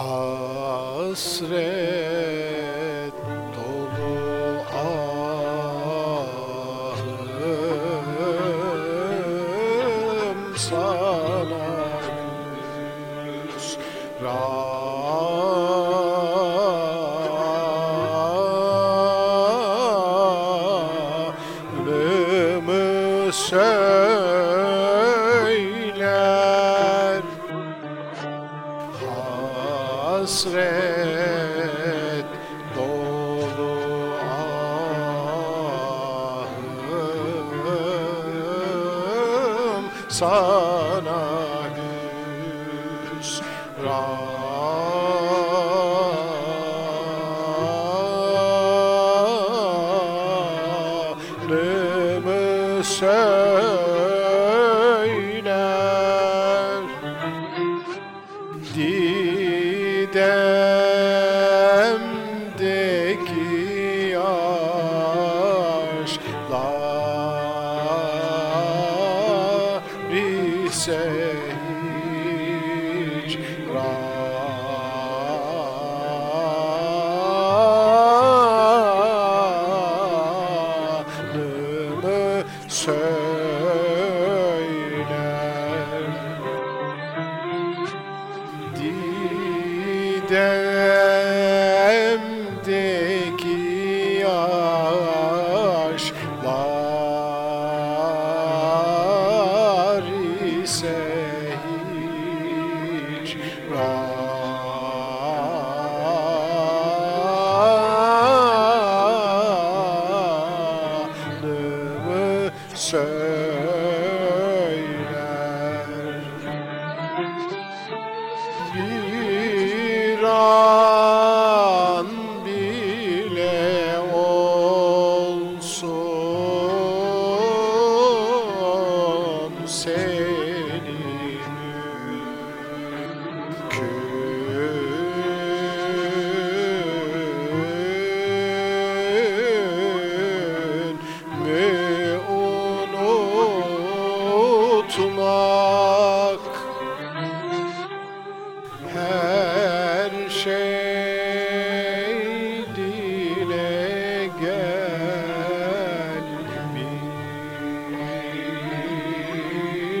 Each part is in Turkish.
Hasret dolu ahım sana hüsranımı söyler hasret dolu ahım. Sana hüsranımı söyler Didemdeki yaşlar ise Didemdeki yaşlar ise hiç ranımı söyler. Bir an bile olsun senin gün mü unutmak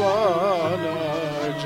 başlanacak